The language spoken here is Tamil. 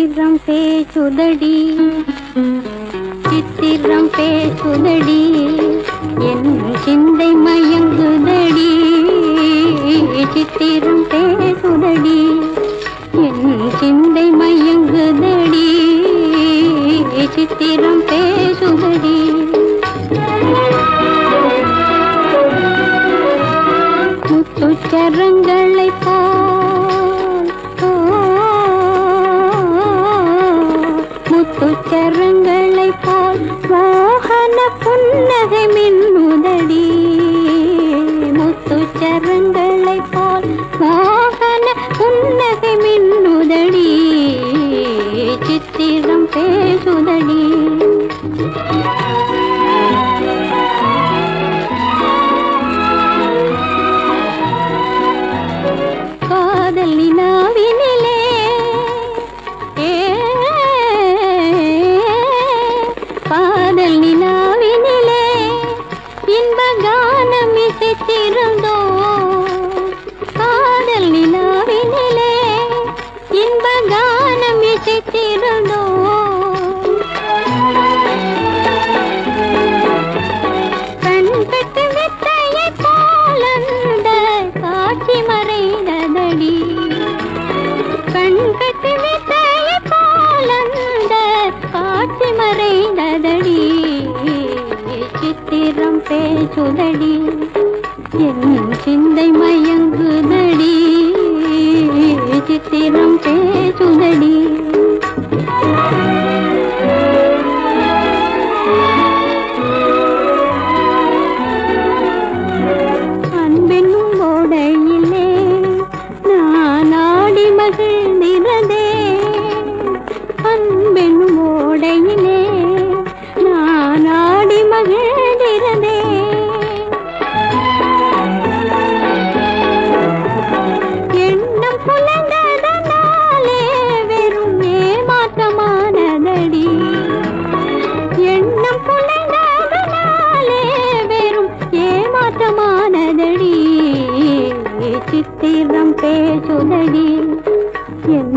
சித்திரம் பேசுதடி சித்திரம் பேசுதடி என் சிந்தை மயங்குதடி. சித்திரம் பேசுதடி என் சிந்தை மயங்குதடி. சித்திரம் பேசுதடி முத்துச்சரங்களை போல் புன்னகை மின்னுதடி முத்துச்சரங்களை போல் மோகன புன்னகை மின்னுதடி சித்திரம் பேசுதடி கானம் இசைத்திருந்தோ சித்திரம் என் சிந்தை மயங்குதடி. പേശുനടി എൻ